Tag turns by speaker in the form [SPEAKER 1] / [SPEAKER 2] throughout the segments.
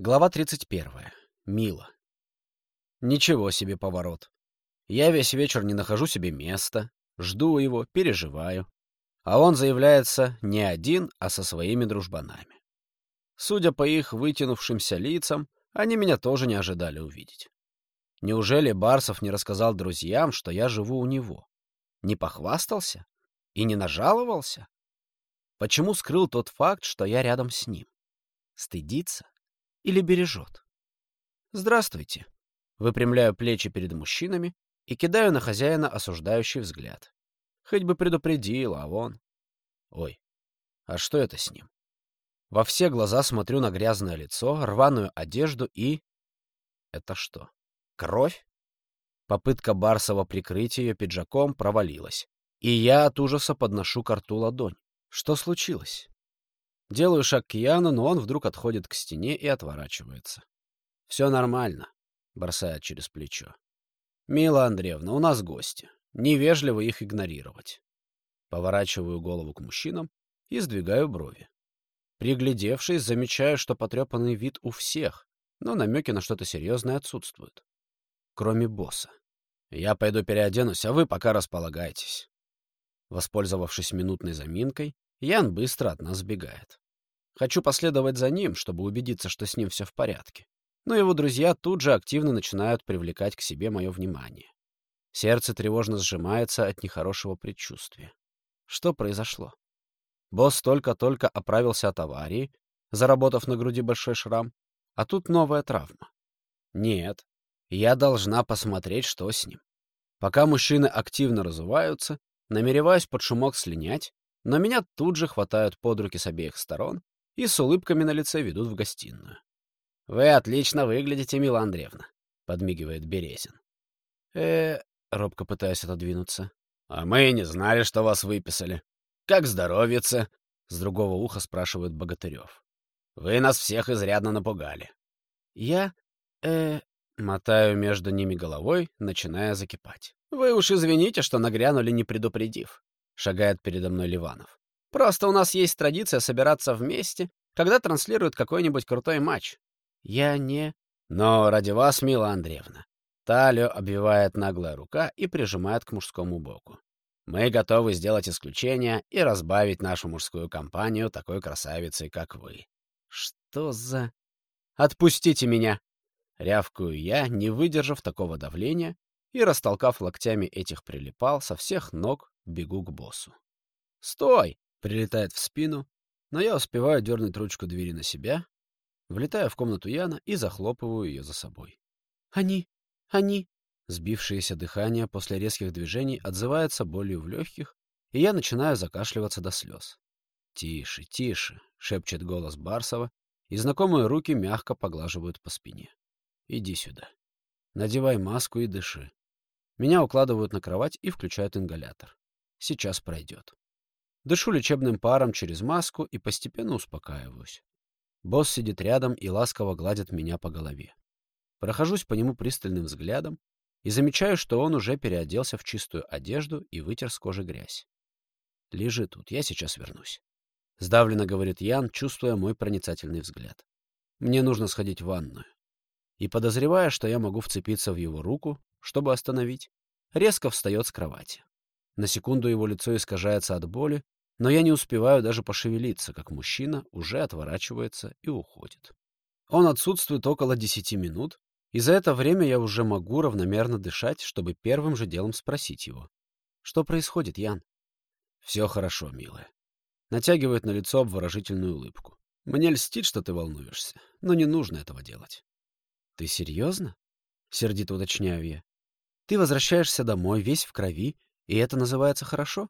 [SPEAKER 1] Глава 31. Мила. Ничего себе поворот. Я весь вечер не нахожу себе места, жду его, переживаю. А он заявляется не один, а со своими дружбанами. Судя по их вытянувшимся лицам, они меня тоже не ожидали увидеть. Неужели Барсов не рассказал друзьям, что я живу у него? Не похвастался? И не нажаловался? Почему скрыл тот факт, что я рядом с ним? Стыдится? Или бережет. «Здравствуйте». Выпрямляю плечи перед мужчинами и кидаю на хозяина осуждающий взгляд. Хоть бы предупредил, а вон... Ой, а что это с ним? Во все глаза смотрю на грязное лицо, рваную одежду и... Это что, кровь? Попытка Барсова прикрыть ее пиджаком провалилась, и я от ужаса подношу к рту ладонь. Что случилось? Делаю шаг к Яну, но он вдруг отходит к стене и отворачивается. «Все нормально», — бросает через плечо. «Мила Андреевна, у нас гости. Невежливо их игнорировать». Поворачиваю голову к мужчинам и сдвигаю брови. Приглядевшись, замечаю, что потрепанный вид у всех, но намеки на что-то серьезное отсутствуют. Кроме босса. «Я пойду переоденусь, а вы пока располагайтесь». Воспользовавшись минутной заминкой, Ян быстро от нас сбегает. Хочу последовать за ним, чтобы убедиться, что с ним все в порядке. Но его друзья тут же активно начинают привлекать к себе мое внимание. Сердце тревожно сжимается от нехорошего предчувствия. Что произошло? Босс только-только оправился от аварии, заработав на груди большой шрам, а тут новая травма. Нет, я должна посмотреть, что с ним. Пока мужчины активно разуваются, намереваюсь под шумок слинять, но меня тут же хватают под руки с обеих сторон и с улыбками на лице ведут в гостиную. «Вы отлично выглядите, Мила Андреевна», — подмигивает Березин. э робко пытаясь отодвинуться. «А мы не знали, что вас выписали. Как здоровится?» — с другого уха спрашивает Богатырев. «Вы нас всех изрядно напугали». «Я... э Мотаю между ними головой, начиная закипать. «Вы уж извините, что нагрянули, не предупредив шагает передо мной Ливанов. Просто у нас есть традиция собираться вместе, когда транслируют какой-нибудь крутой матч. Я не... Но ради вас, Мила Андреевна. Талию обвивает наглая рука и прижимает к мужскому боку. Мы готовы сделать исключение и разбавить нашу мужскую компанию такой красавицей, как вы. Что за... Отпустите меня! Рявкую я, не выдержав такого давления, и, растолкав локтями этих прилипал, со всех ног бегу к боссу. «Стой!» — прилетает в спину, но я успеваю дернуть ручку двери на себя, влетаю в комнату Яна и захлопываю ее за собой. «Они! Они!» Сбившееся дыхание после резких движений отзывается болью в легких, и я начинаю закашливаться до слез. «Тише, тише!» — шепчет голос Барсова, и знакомые руки мягко поглаживают по спине. «Иди сюда. Надевай маску и дыши. Меня укладывают на кровать и включают ингалятор. Сейчас пройдет. Дышу лечебным паром через маску и постепенно успокаиваюсь. Босс сидит рядом и ласково гладит меня по голове. Прохожусь по нему пристальным взглядом и замечаю, что он уже переоделся в чистую одежду и вытер с кожи грязь. «Лежи тут, я сейчас вернусь», — сдавленно говорит Ян, чувствуя мой проницательный взгляд. «Мне нужно сходить в ванную». И, подозревая, что я могу вцепиться в его руку, чтобы остановить, резко встает с кровати. На секунду его лицо искажается от боли, но я не успеваю даже пошевелиться, как мужчина уже отворачивается и уходит. Он отсутствует около десяти минут, и за это время я уже могу равномерно дышать, чтобы первым же делом спросить его. «Что происходит, Ян?» «Все хорошо, милая». Натягивает на лицо обворожительную улыбку. «Мне льстит, что ты волнуешься, но не нужно этого делать». «Ты серьезно?» — сердито уточняю я. «Ты возвращаешься домой весь в крови, и это называется хорошо?»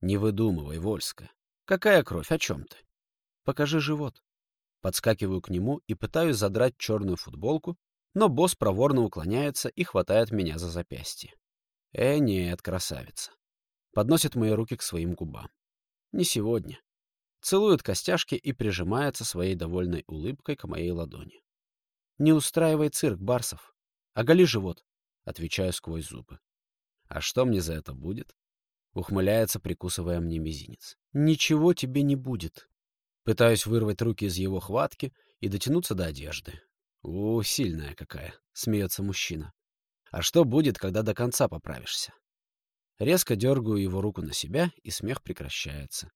[SPEAKER 1] «Не выдумывай, Вольска. Какая кровь? О чем ты?» «Покажи живот». Подскакиваю к нему и пытаюсь задрать черную футболку, но босс проворно уклоняется и хватает меня за запястье. «Э, нет, красавица». Подносит мои руки к своим губам. «Не сегодня». Целует костяшки и прижимается своей довольной улыбкой к моей ладони. «Не устраивай цирк, Барсов. Оголи живот», — отвечаю сквозь зубы. «А что мне за это будет?» — ухмыляется, прикусывая мне мизинец. «Ничего тебе не будет». Пытаюсь вырвать руки из его хватки и дотянуться до одежды. «У, сильная какая!» — смеется мужчина. «А что будет, когда до конца поправишься?» Резко дергаю его руку на себя, и смех прекращается.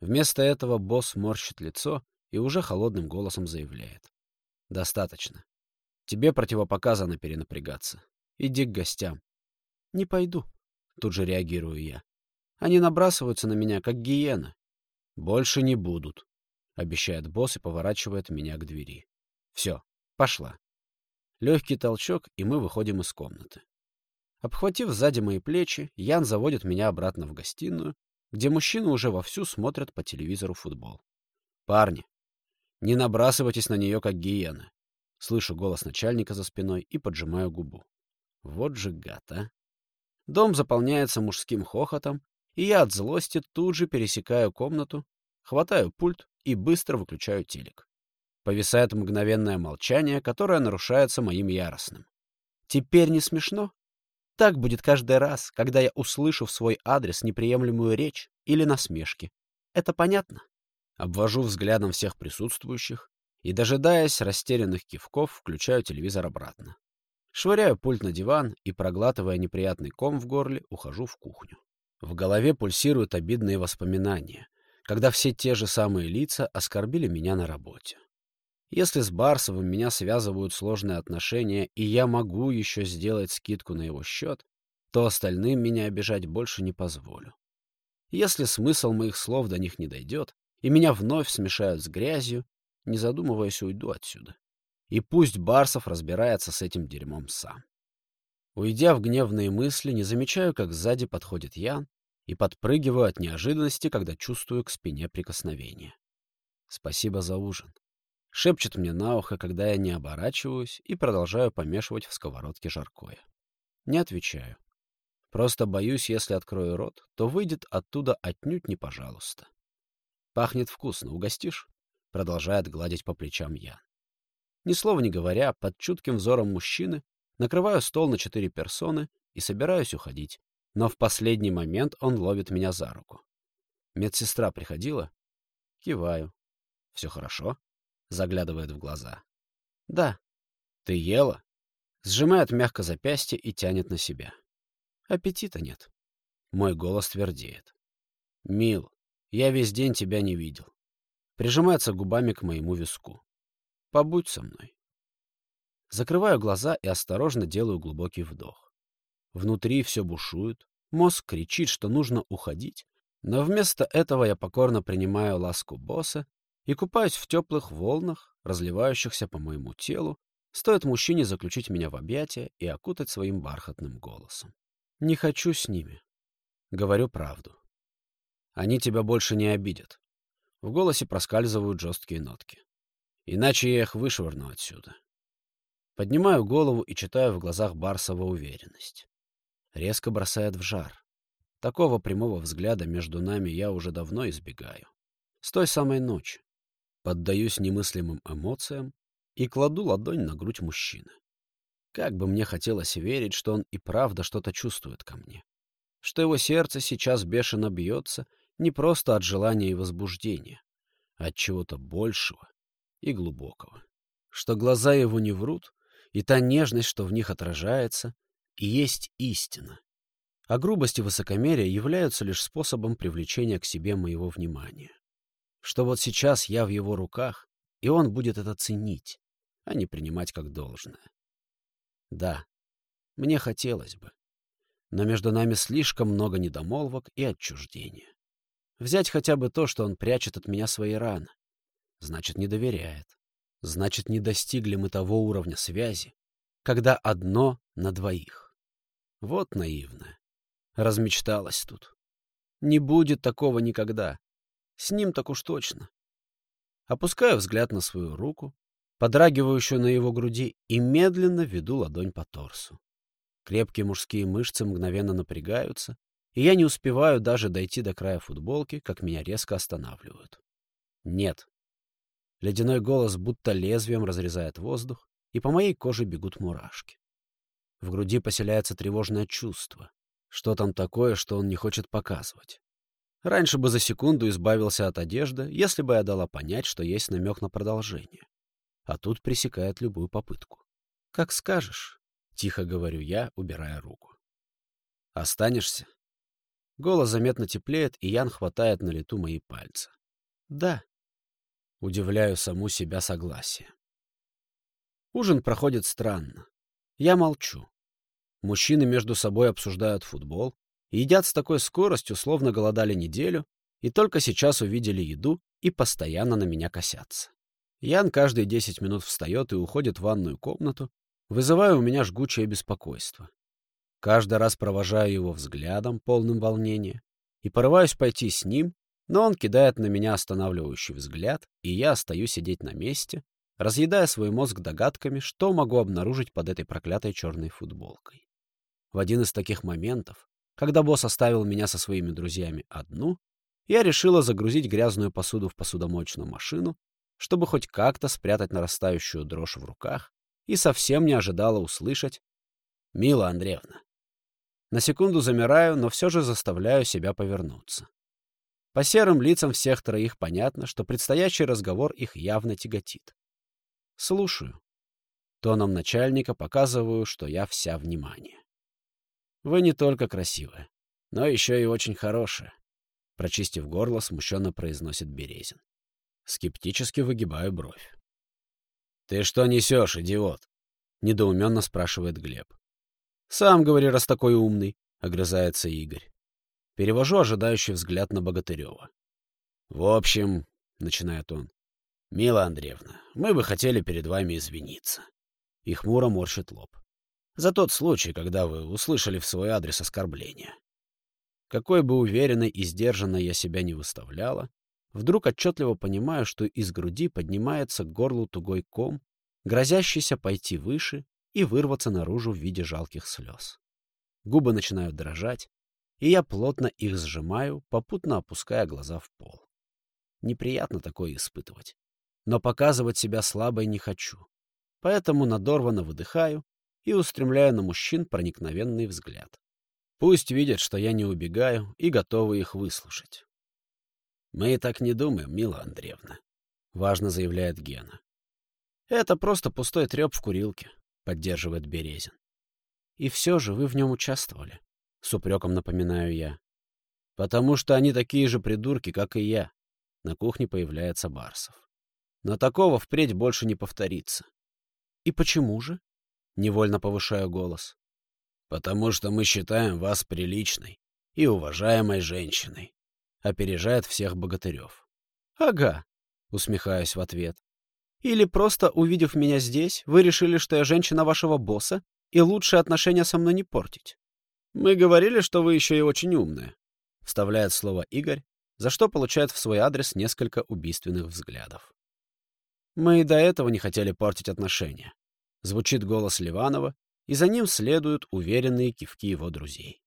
[SPEAKER 1] Вместо этого босс морщит лицо и уже холодным голосом заявляет. «Достаточно. Тебе противопоказано перенапрягаться. Иди к гостям». «Не пойду», — тут же реагирую я. «Они набрасываются на меня, как гиена». «Больше не будут», — обещает босс и поворачивает меня к двери. «Все, пошла». Легкий толчок, и мы выходим из комнаты. Обхватив сзади мои плечи, Ян заводит меня обратно в гостиную, где мужчины уже вовсю смотрят по телевизору футбол. «Парни, не набрасывайтесь на нее, как гиены!» Слышу голос начальника за спиной и поджимаю губу. Вот же гад, а! Дом заполняется мужским хохотом, и я от злости тут же пересекаю комнату, хватаю пульт и быстро выключаю телек. Повисает мгновенное молчание, которое нарушается моим яростным. «Теперь не смешно?» Так будет каждый раз, когда я услышу в свой адрес неприемлемую речь или насмешки. Это понятно? Обвожу взглядом всех присутствующих и, дожидаясь растерянных кивков, включаю телевизор обратно. Швыряю пульт на диван и, проглатывая неприятный ком в горле, ухожу в кухню. В голове пульсируют обидные воспоминания, когда все те же самые лица оскорбили меня на работе. Если с Барсовым меня связывают сложные отношения, и я могу еще сделать скидку на его счет, то остальным меня обижать больше не позволю. Если смысл моих слов до них не дойдет, и меня вновь смешают с грязью, не задумываясь, уйду отсюда. И пусть Барсов разбирается с этим дерьмом сам. Уйдя в гневные мысли, не замечаю, как сзади подходит Ян, и подпрыгиваю от неожиданности, когда чувствую к спине прикосновение. Спасибо за ужин. Шепчет мне на ухо, когда я не оборачиваюсь и продолжаю помешивать в сковородке жаркое. Не отвечаю. Просто боюсь, если открою рот, то выйдет оттуда отнюдь не пожалуйста. Пахнет вкусно, угостишь? Продолжает гладить по плечам я. Ни слова не говоря, под чутким взором мужчины накрываю стол на четыре персоны и собираюсь уходить. Но в последний момент он ловит меня за руку. Медсестра приходила? Киваю. Все хорошо? заглядывает в глаза. «Да». «Ты ела?» Сжимает мягко запястье и тянет на себя. «Аппетита нет». Мой голос твердеет. «Мил, я весь день тебя не видел». Прижимается губами к моему виску. «Побудь со мной». Закрываю глаза и осторожно делаю глубокий вдох. Внутри все бушует, мозг кричит, что нужно уходить, но вместо этого я покорно принимаю ласку босса и купаюсь в теплых волнах, разливающихся по моему телу, стоит мужчине заключить меня в объятия и окутать своим бархатным голосом. Не хочу с ними. Говорю правду. Они тебя больше не обидят. В голосе проскальзывают жесткие нотки. Иначе я их вышвырну отсюда. Поднимаю голову и читаю в глазах Барсова уверенность. Резко бросает в жар. Такого прямого взгляда между нами я уже давно избегаю. С той самой ночи, Поддаюсь немыслимым эмоциям и кладу ладонь на грудь мужчины. Как бы мне хотелось верить, что он и правда что-то чувствует ко мне. Что его сердце сейчас бешено бьется не просто от желания и возбуждения, а от чего-то большего и глубокого. Что глаза его не врут, и та нежность, что в них отражается, и есть истина. А грубость и высокомерие являются лишь способом привлечения к себе моего внимания что вот сейчас я в его руках, и он будет это ценить, а не принимать как должное. Да, мне хотелось бы, но между нами слишком много недомолвок и отчуждения. Взять хотя бы то, что он прячет от меня свои раны. Значит, не доверяет. Значит, не достигли мы того уровня связи, когда одно на двоих. Вот наивная. Размечталась тут. Не будет такого никогда. С ним так уж точно. Опускаю взгляд на свою руку, подрагивающую на его груди, и медленно веду ладонь по торсу. Крепкие мужские мышцы мгновенно напрягаются, и я не успеваю даже дойти до края футболки, как меня резко останавливают. Нет. Ледяной голос будто лезвием разрезает воздух, и по моей коже бегут мурашки. В груди поселяется тревожное чувство. Что там такое, что он не хочет показывать? Раньше бы за секунду избавился от одежды, если бы я дала понять, что есть намек на продолжение. а тут пресекает любую попытку. «Как скажешь», — тихо говорю я, убирая руку. «Останешься?» Голос заметно теплеет, и Ян хватает на лету мои пальцы. «Да». Удивляю саму себя согласие. Ужин проходит странно. Я молчу. Мужчины между собой обсуждают футбол едят с такой скоростью, словно голодали неделю, и только сейчас увидели еду и постоянно на меня косятся. Ян каждые десять минут встает и уходит в ванную комнату, вызывая у меня жгучее беспокойство. Каждый раз провожаю его взглядом, полным волнения, и порываюсь пойти с ним, но он кидает на меня останавливающий взгляд, и я остаюсь сидеть на месте, разъедая свой мозг догадками, что могу обнаружить под этой проклятой черной футболкой. В один из таких моментов, когда босс оставил меня со своими друзьями одну, я решила загрузить грязную посуду в посудомоечную машину, чтобы хоть как-то спрятать нарастающую дрожь в руках, и совсем не ожидала услышать «Мила Андреевна». На секунду замираю, но все же заставляю себя повернуться. По серым лицам всех троих понятно, что предстоящий разговор их явно тяготит. Слушаю. Тоном начальника показываю, что я вся внимание. Вы не только красивая, но еще и очень хорошая. Прочистив горло, смущенно произносит Березин. Скептически выгибаю бровь. «Ты что несешь, идиот?» — недоуменно спрашивает Глеб. «Сам говори, раз такой умный», — огрызается Игорь. Перевожу ожидающий взгляд на Богатырева. «В общем», — начинает он, — «Мила Андреевна, мы бы хотели перед вами извиниться». И хмуро морщит лоб. «За тот случай, когда вы услышали в свой адрес оскорбление. Какой бы уверенной и сдержанной я себя не выставляла, вдруг отчетливо понимаю, что из груди поднимается к горлу тугой ком, грозящийся пойти выше и вырваться наружу в виде жалких слез. Губы начинают дрожать, и я плотно их сжимаю, попутно опуская глаза в пол. Неприятно такое испытывать. Но показывать себя слабой не хочу. Поэтому надорвано выдыхаю и устремляю на мужчин проникновенный взгляд. Пусть видят, что я не убегаю и готовы их выслушать. «Мы и так не думаем, Мила Андреевна», — важно заявляет Гена. «Это просто пустой треп в курилке», — поддерживает Березин. «И все же вы в нем участвовали», — с упреком напоминаю я. «Потому что они такие же придурки, как и я». На кухне появляется Барсов. «Но такого впредь больше не повторится». «И почему же?» — невольно повышаю голос потому что мы считаем вас приличной и уважаемой женщиной», — опережает всех богатырев. «Ага», — усмехаюсь в ответ. «Или просто, увидев меня здесь, вы решили, что я женщина вашего босса, и лучшие отношения со мной не портить?» «Мы говорили, что вы еще и очень умная», — вставляет слово Игорь, за что получает в свой адрес несколько убийственных взглядов. «Мы и до этого не хотели портить отношения», — звучит голос Ливанова, и за ним следуют уверенные кивки его друзей.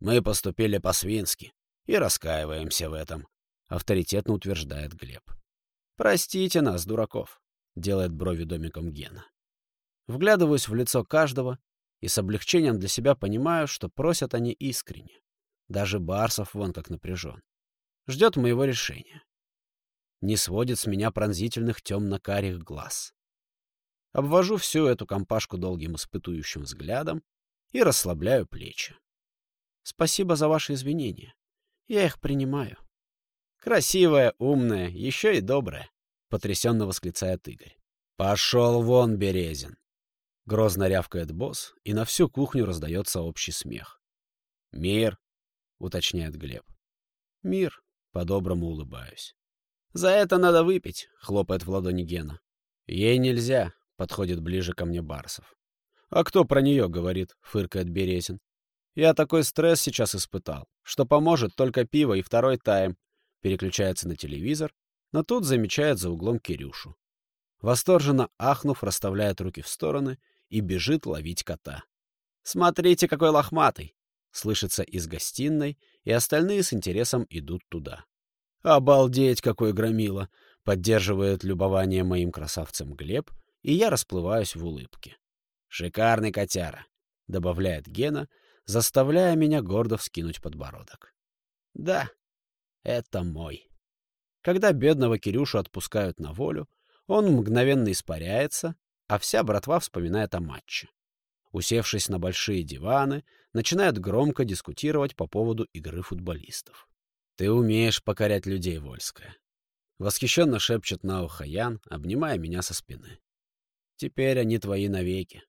[SPEAKER 1] «Мы поступили по-свински и раскаиваемся в этом», — авторитетно утверждает Глеб. «Простите нас, дураков», — делает брови домиком Гена. Вглядываюсь в лицо каждого и с облегчением для себя понимаю, что просят они искренне. Даже Барсов вон как напряжен. Ждет моего решения. Не сводит с меня пронзительных темно-карих глаз. Обвожу всю эту компашку долгим испытующим взглядом и расслабляю плечи. Спасибо за ваши извинения. Я их принимаю. Красивая, умная, еще и добрая, — потрясенно восклицает Игорь. Пошел вон, Березин. Грозно рявкает босс, и на всю кухню раздается общий смех. «Мир», — уточняет Глеб. «Мир», — по-доброму улыбаюсь. «За это надо выпить», — хлопает в ладони Гена. «Ей нельзя», Подходит ближе ко мне Барсов. «А кто про нее говорит?» — фыркает Березин. «Я такой стресс сейчас испытал, что поможет только пиво и второй тайм». Переключается на телевизор, но тут замечает за углом Кирюшу. Восторженно ахнув, расставляет руки в стороны и бежит ловить кота. «Смотрите, какой лохматый!» — слышится из гостиной, и остальные с интересом идут туда. «Обалдеть, какой громила!» — поддерживает любование моим красавцем Глеб — и я расплываюсь в улыбке. «Шикарный котяра», — добавляет Гена, заставляя меня гордо вскинуть подбородок. «Да, это мой». Когда бедного Кирюшу отпускают на волю, Он мгновенно испаряется, а вся братва вспоминает о матче. Усевшись на большие диваны, начинают громко дискутировать по поводу игры футболистов. «Ты умеешь покорять людей, Вольская!» Восхищенно шепчет на ухо Ян, обнимая меня со спины. «Теперь они твои навеки!»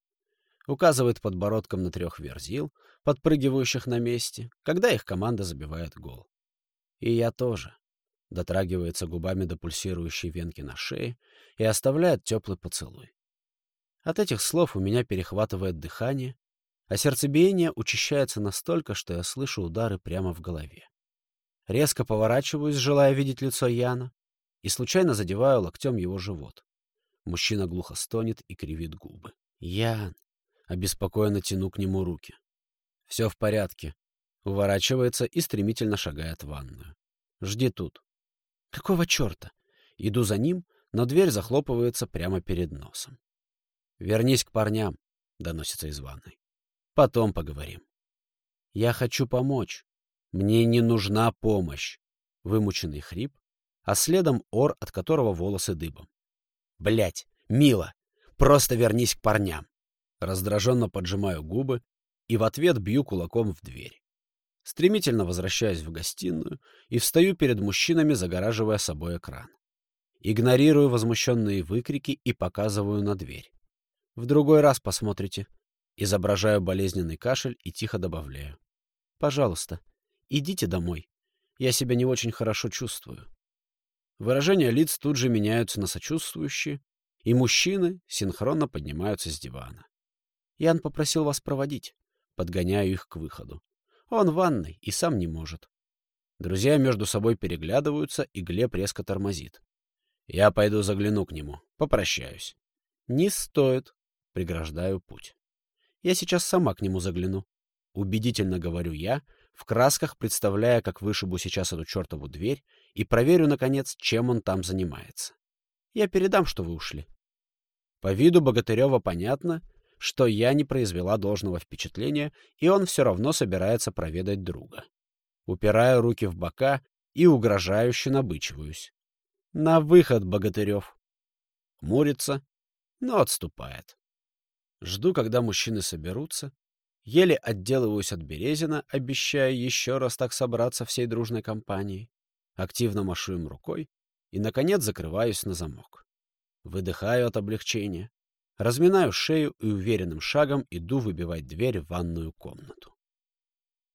[SPEAKER 1] Указывает подбородком на трех верзил, подпрыгивающих на месте, когда их команда забивает гол. И я тоже. Дотрагивается губами до пульсирующей венки на шее и оставляет теплый поцелуй. От этих слов у меня перехватывает дыхание, а сердцебиение учащается настолько, что я слышу удары прямо в голове. Резко поворачиваюсь, желая видеть лицо Яна, и случайно задеваю локтем его живот. Мужчина глухо стонет и кривит губы. «Ян!» — обеспокоенно тяну к нему руки. «Все в порядке». Уворачивается и стремительно шагает в ванную. «Жди тут». «Какого черта?» Иду за ним, но дверь захлопывается прямо перед носом. «Вернись к парням», — доносится из ванной. «Потом поговорим». «Я хочу помочь. Мне не нужна помощь». Вымученный хрип, а следом ор, от которого волосы дыбом. Блять, мило, просто вернись к парням. Раздраженно поджимаю губы и в ответ бью кулаком в дверь. Стремительно возвращаюсь в гостиную и встаю перед мужчинами, загораживая собой экран. Игнорирую возмущенные выкрики и показываю на дверь. В другой раз посмотрите. Изображаю болезненный кашель и тихо добавляю. Пожалуйста, идите домой. Я себя не очень хорошо чувствую. Выражения лиц тут же меняются на сочувствующие, и мужчины синхронно поднимаются с дивана. Ян попросил вас проводить. Подгоняю их к выходу. Он в ванной и сам не может. Друзья между собой переглядываются, и Глеб резко тормозит. Я пойду загляну к нему, попрощаюсь. Не стоит, Преграждаю путь. Я сейчас сама к нему загляну. Убедительно говорю я, в красках представляя, как вышибу сейчас эту чертову дверь и проверю, наконец, чем он там занимается. Я передам, что вы ушли. По виду Богатырева понятно, что я не произвела должного впечатления, и он все равно собирается проведать друга. Упираю руки в бока и угрожающе набычиваюсь. На выход, Богатырев! Хмурится, но отступает. Жду, когда мужчины соберутся. Еле отделываюсь от Березина, обещая еще раз так собраться всей дружной компанией. Активно машу им рукой и, наконец, закрываюсь на замок. Выдыхаю от облегчения. Разминаю шею и уверенным шагом иду выбивать дверь в ванную комнату.